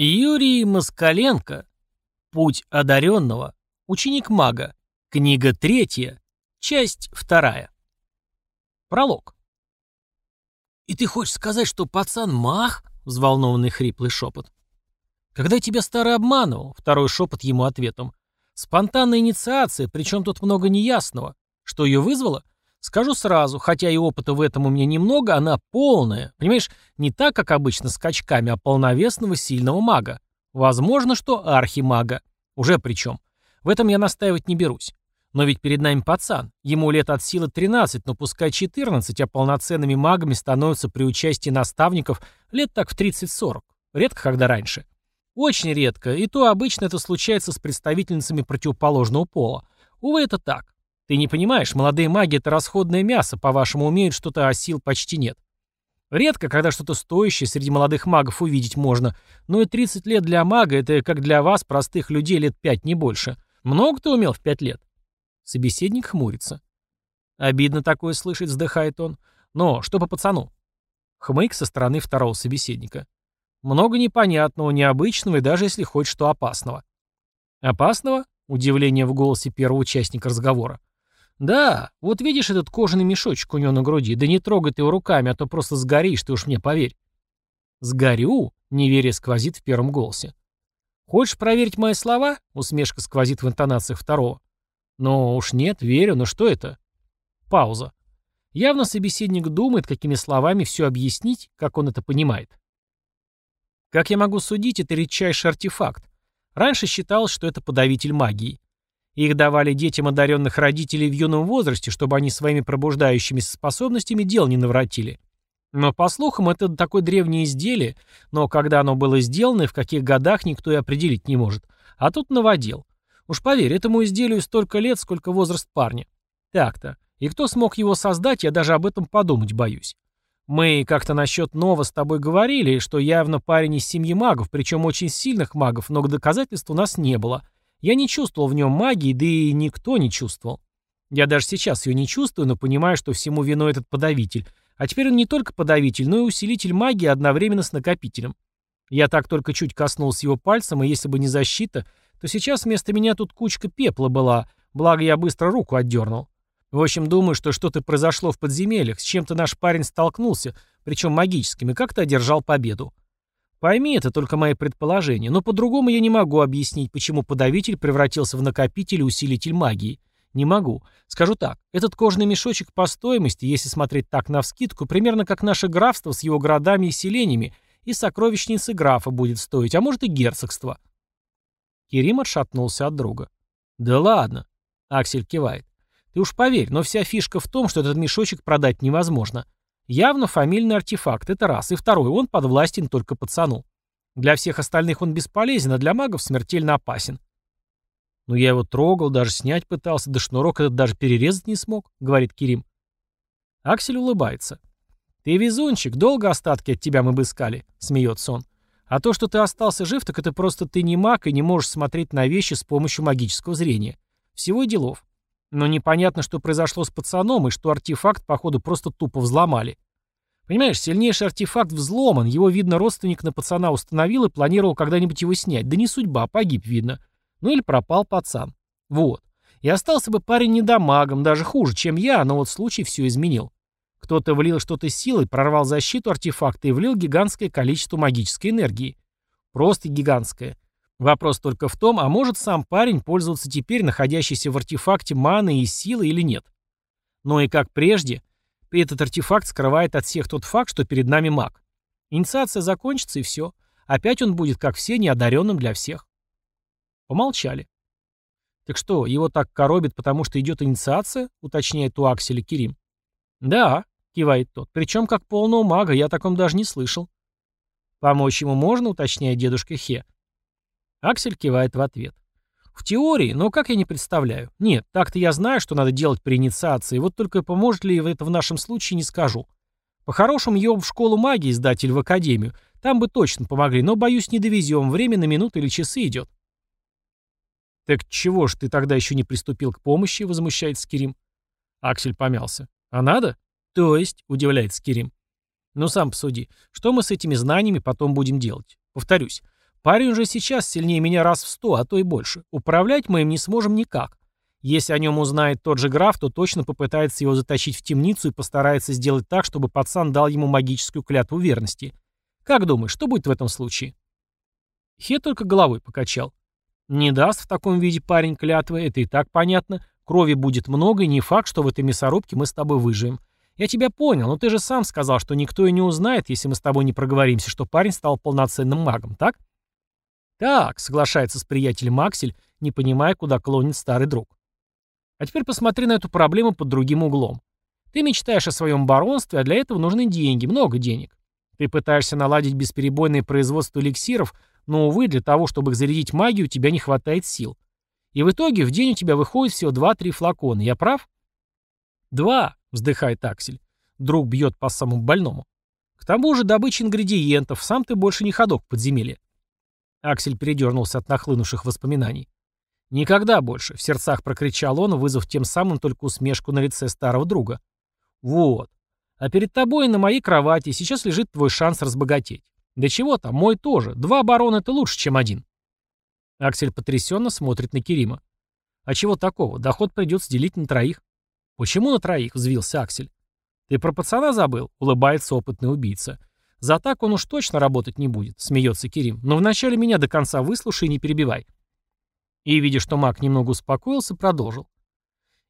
Юрий Москаленко. Путь одаренного. Ученик мага. Книга третья. Часть вторая. Пролог. «И ты хочешь сказать, что пацан маг?» — взволнованный хриплый шепот. «Когда я тебя старый обманывал?» — второй шепот ему ответом. «Спонтанная инициация, причем тут много неясного. Что ее вызвало? Скажу сразу, хотя и опыта в этом у меня немного, она полная. Понимаешь, не так, как обычно, скачками, а полновесного сильного мага. Возможно, что архимага. Уже причем. В этом я настаивать не берусь. Но ведь перед нами пацан. Ему лет от силы 13, но пускай 14, а полноценными магами становятся при участии наставников лет так в 30-40. Редко, когда раньше. Очень редко, и то обычно это случается с представительницами противоположного пола. Увы, это так. Ты не понимаешь, молодые маги — это расходное мясо, по-вашему, умеют что-то, а сил почти нет. Редко, когда что-то стоящее среди молодых магов увидеть можно, но и 30 лет для мага — это как для вас, простых людей, лет 5, не больше. Много ты умел в 5 лет? Собеседник хмурится. Обидно такое слышать, вздыхает он. Но что по пацану? Хмык со стороны второго собеседника. Много непонятного, необычного и даже, если хочешь, что опасного. Опасного? Удивление в голосе первого участника разговора. «Да, вот видишь этот кожаный мешочек у него на груди? Да не трогай ты его руками, а то просто сгоришь, ты уж мне поверь». «Сгорю?» — неверие сквозит в первом голосе. «Хочешь проверить мои слова?» — усмешка сквозит в интонациях второго. «Ну уж нет, верю, но что это?» Пауза. Явно собеседник думает, какими словами все объяснить, как он это понимает. Как я могу судить, это редчайший артефакт. Раньше считалось, что это подавитель магии. Их давали детям одаренных родителей в юном возрасте, чтобы они своими пробуждающимися способностями дел не навратили. Но, по слухам, это такое древнее изделие, но когда оно было сделано и в каких годах никто и определить не может. А тут наводил. Уж поверь, этому изделию столько лет, сколько возраст парня. Так-то. И кто смог его создать, я даже об этом подумать боюсь. Мы как-то насчет Нова с тобой говорили, что явно парень из семьи магов, причем очень сильных магов, но доказательств у нас не было. Я не чувствовал в нем магии, да и никто не чувствовал. Я даже сейчас ее не чувствую, но понимаю, что всему виной этот подавитель. А теперь он не только подавитель, но и усилитель магии одновременно с накопителем. Я так только чуть коснулся его пальцем, и если бы не защита, то сейчас вместо меня тут кучка пепла была, благо я быстро руку отдернул. В общем, думаю, что что-то произошло в подземельях, с чем-то наш парень столкнулся, причем магическим, и как-то одержал победу. Пойми, это только мои предположения, но по-другому я не могу объяснить, почему подавитель превратился в накопитель и усилитель магии. Не могу. Скажу так, этот кожаный мешочек по стоимости, если смотреть так навскидку, примерно как наше графство с его городами и селениями, и сокровищницы графа будет стоить, а может и герцогство. Керим отшатнулся от друга. «Да ладно», — Аксель кивает. «Ты уж поверь, но вся фишка в том, что этот мешочек продать невозможно. Явно фамильный артефакт, это раз. И второй, он подвластен только пацану. Для всех остальных он бесполезен, а для магов смертельно опасен. «Но я его трогал, даже снять пытался, да шнурок этот даже перерезать не смог», — говорит Кирим. Аксель улыбается. «Ты везунчик, долго остатки от тебя мы бы искали», — смеется он. «А то, что ты остался жив, так это просто ты не маг и не можешь смотреть на вещи с помощью магического зрения. Всего делов. Но непонятно, что произошло с пацаном, и что артефакт, походу, просто тупо взломали. Понимаешь, сильнейший артефакт взломан, его, видно, родственник на пацана установил и планировал когда-нибудь его снять. Да не судьба, погиб, видно. Ну или пропал пацан. Вот. И остался бы парень недомагом, даже хуже, чем я, но вот случай все изменил. Кто-то влил что-то силой, прорвал защиту артефакта и влил гигантское количество магической энергии. Просто гигантское. Вопрос только в том, а может сам парень пользоваться теперь находящейся в артефакте маной и силой или нет. Но и как прежде, этот артефакт скрывает от всех тот факт, что перед нами маг. Инициация закончится и все. Опять он будет, как все, неодаренным для всех. Помолчали. «Так что, его так коробит, потому что идет инициация?» — уточняет у Акселя Кирим. «Да», — кивает тот, — «причем как полного мага, я о таком даже не слышал». «Помочь ему можно?» — уточняет дедушка Хе. Аксель кивает в ответ. В теории, но как я не представляю. Нет, так-то я знаю, что надо делать при инициации, вот только поможет ли это в нашем случае, не скажу. По-хорошему, его в школу магии сдать или в академию. Там бы точно помогли, но, боюсь, не довезем. Время на минуты или часы идет. «Так чего ж ты тогда еще не приступил к помощи?» — возмущается Кирим. Аксель помялся. «А надо?» «То есть?» — удивляется Кирим. «Ну, сам посуди. Что мы с этими знаниями потом будем делать? Повторюсь, Парень уже сейчас сильнее меня раз в сто, а то и больше. Управлять мы им не сможем никак. Если о нем узнает тот же граф, то точно попытается его затащить в темницу и постарается сделать так, чтобы пацан дал ему магическую клятву верности. Как думаешь, что будет в этом случае? Хе только головой покачал. Не даст в таком виде парень клятвы, это и так понятно. Крови будет много, и не факт, что в этой мясорубке мы с тобой выживем. Я тебя понял, но ты же сам сказал, что никто и не узнает, если мы с тобой не проговоримся, что парень стал полноценным магом, так? Так, соглашается с приятелем Аксель, не понимая, куда клонит старый друг. А теперь посмотри на эту проблему под другим углом. Ты мечтаешь о своем баронстве, а для этого нужны деньги, много денег. Ты пытаешься наладить бесперебойное производство эликсиров, но, увы, для того, чтобы их зарядить магию, у тебя не хватает сил. И в итоге в день у тебя выходит всего 2-3 флакона. Я прав? Два, вздыхает Аксель. Друг бьет по самому больному. К тому же добыча ингредиентов, сам ты больше не ходок в подземелье. Аксель передернулся от нахлынувших воспоминаний. «Никогда больше!» — в сердцах прокричал он, вызвав тем самым только усмешку на лице старого друга. «Вот. А перед тобой на моей кровати сейчас лежит твой шанс разбогатеть. Да чего там, мой тоже. Два барона — это лучше, чем один». Аксель потрясенно смотрит на Керима. «А чего такого? Доход придется делить на троих». «Почему на троих?» — взвился Аксель. «Ты про пацана забыл?» — улыбается опытный убийца. «За так он уж точно работать не будет», — смеется Керим. «Но вначале меня до конца выслушай и не перебивай». И, видя, что маг немного успокоился, продолжил.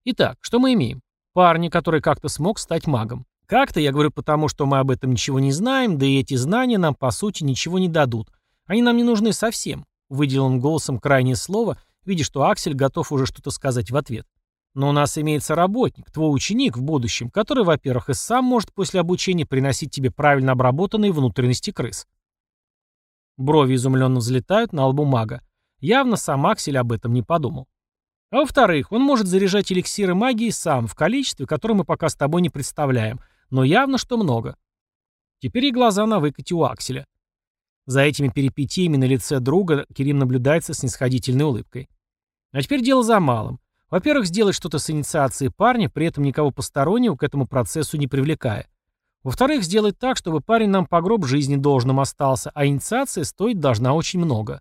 Итак, что мы имеем? Парня, который как-то смог стать магом. Как-то, я говорю потому, что мы об этом ничего не знаем, да и эти знания нам, по сути, ничего не дадут. Они нам не нужны совсем. Выделил он голосом крайнее слово, видя, что Аксель готов уже что-то сказать в ответ. Но у нас имеется работник, твой ученик в будущем, который, во-первых, и сам может после обучения приносить тебе правильно обработанные внутренности крыс. Брови изумленно взлетают на лбу мага. Явно сам Аксель об этом не подумал. А во-вторых, он может заряжать эликсиры магии сам, в количестве, которое мы пока с тобой не представляем, но явно, что много. Теперь и глаза на выкате у Акселя. За этими перипетиями на лице друга Керим наблюдается с снисходительной улыбкой. А теперь дело за малым. Во-первых, сделать что-то с инициацией парня, при этом никого постороннего к этому процессу не привлекая. Во-вторых, сделать так, чтобы парень нам по гроб жизни должным остался, а инициация стоить должна очень много.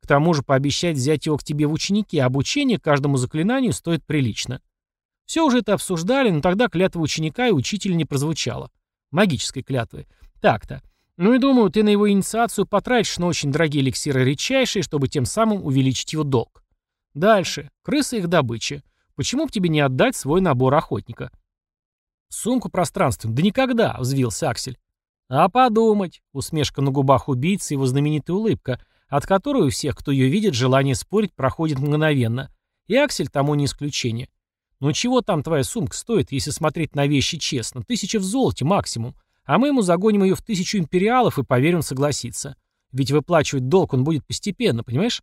К тому же пообещать взять его к тебе в ученики, а обучение каждому заклинанию стоит прилично. Все уже это обсуждали, но тогда клятва ученика и учителя не прозвучала. Магической клятвы. Так-то. Ну и думаю, ты на его инициацию потратишь на очень дорогие эликсиры редчайшие, чтобы тем самым увеличить его долг. Дальше. Крысы их добыча. Почему бы тебе не отдать свой набор охотника? Сумку пространственную. Да никогда, взвился Аксель. А подумать. Усмешка на губах убийцы, его знаменитая улыбка, от которой у всех, кто ее видит, желание спорить проходит мгновенно. И Аксель тому не исключение. Ну чего там твоя сумка стоит, если смотреть на вещи честно? Тысяча в золоте максимум. А мы ему загоним ее в тысячу империалов и, поверим, согласится. Ведь выплачивать долг он будет постепенно, понимаешь?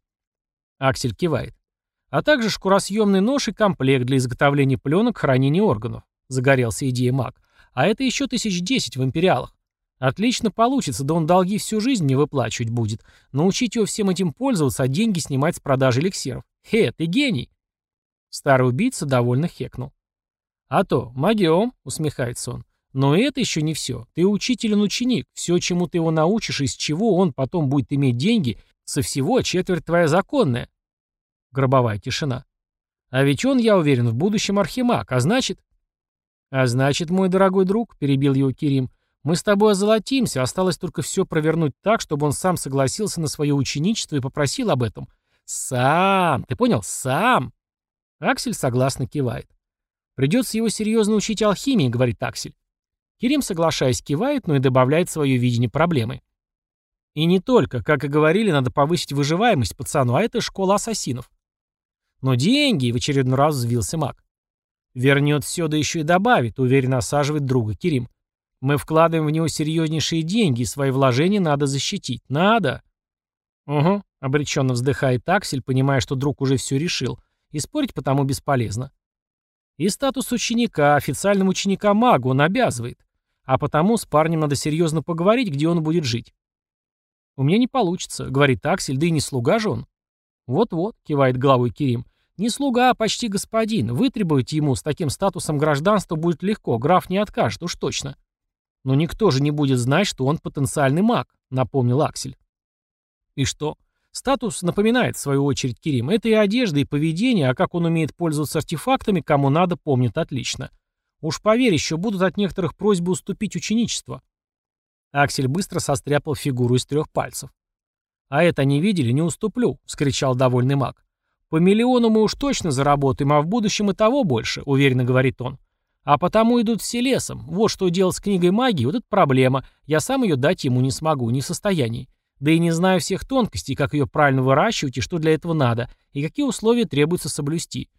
Аксель кивает. А также шкуросъемный нож и комплект для изготовления пленок хранения органов. Загорелся идея маг. А это еще тысяч десять в империалах. Отлично получится, да он долги всю жизнь не выплачивать будет. Научить его всем этим пользоваться, а деньги снимать с продажи эликсиров. Хе, ты гений. Старый убийца довольно хекнул. «А то, магиом», — усмехается он. «Но это еще не все. Ты учитель ученик. Все, чему ты его научишь, из чего он потом будет иметь деньги, со всего четверть твоя законная». Гробовая тишина. «А ведь он, я уверен, в будущем архимаг, а значит...» «А значит, мой дорогой друг», — перебил его Кирим, — «мы с тобой озолотимся, осталось только все провернуть так, чтобы он сам согласился на свое ученичество и попросил об этом. Сам, ты понял, сам». Аксель согласно кивает. «Придется его серьезно учить алхимии», — говорит Аксель. Керим, соглашаясь, кивает, но и добавляет свое видение проблемы. И не только, как и говорили, надо повысить выживаемость пацану, а это школа ассасинов. Но деньги, в очередной раз взвился маг. Вернет все, да еще и добавит, уверенно осаживает друга Керим. Мы вкладываем в него серьезнейшие деньги, и свои вложения надо защитить. Надо. Угу, обреченно вздыхает Аксель, понимая, что друг уже все решил, и спорить потому бесполезно. И статус ученика, официальным ученика магу, он обязывает. А потому с парнем надо серьезно поговорить, где он будет жить. «У меня не получится», — говорит Аксель, да и не слуга же он. «Вот-вот», — кивает головой Кирим, — «не слуга, а почти господин. Вытребовать ему с таким статусом гражданства будет легко, граф не откажет, уж точно». «Но никто же не будет знать, что он потенциальный маг», — напомнил Аксель. И что? Статус напоминает, в свою очередь, Керим. Это и одежда, и поведение, а как он умеет пользоваться артефактами, кому надо, помнит отлично. Уж поверь, еще будут от некоторых просьбы уступить ученичество. Аксель быстро состряпал фигуру из трех пальцев. «А это не видели? Не уступлю», — вскричал довольный маг. «По миллиону мы уж точно заработаем, а в будущем и того больше», — уверенно говорит он. «А потому идут все лесом. Вот что делать с книгой магии, вот это проблема. Я сам ее дать ему не смогу, не в состоянии. Да и не знаю всех тонкостей, как ее правильно выращивать и что для этого надо, и какие условия требуется соблюсти.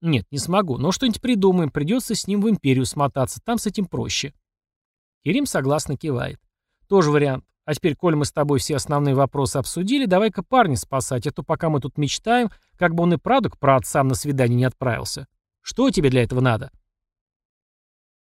Нет, не смогу, но что-нибудь придумаем, придется с ним в империю смотаться, там с этим проще». Керим согласно кивает. «Тоже вариант. А теперь, коль мы с тобой все основные вопросы обсудили, давай-ка парня спасать, а то пока мы тут мечтаем, как бы он и правда к праотцам на свидание не отправился. Что тебе для этого надо?»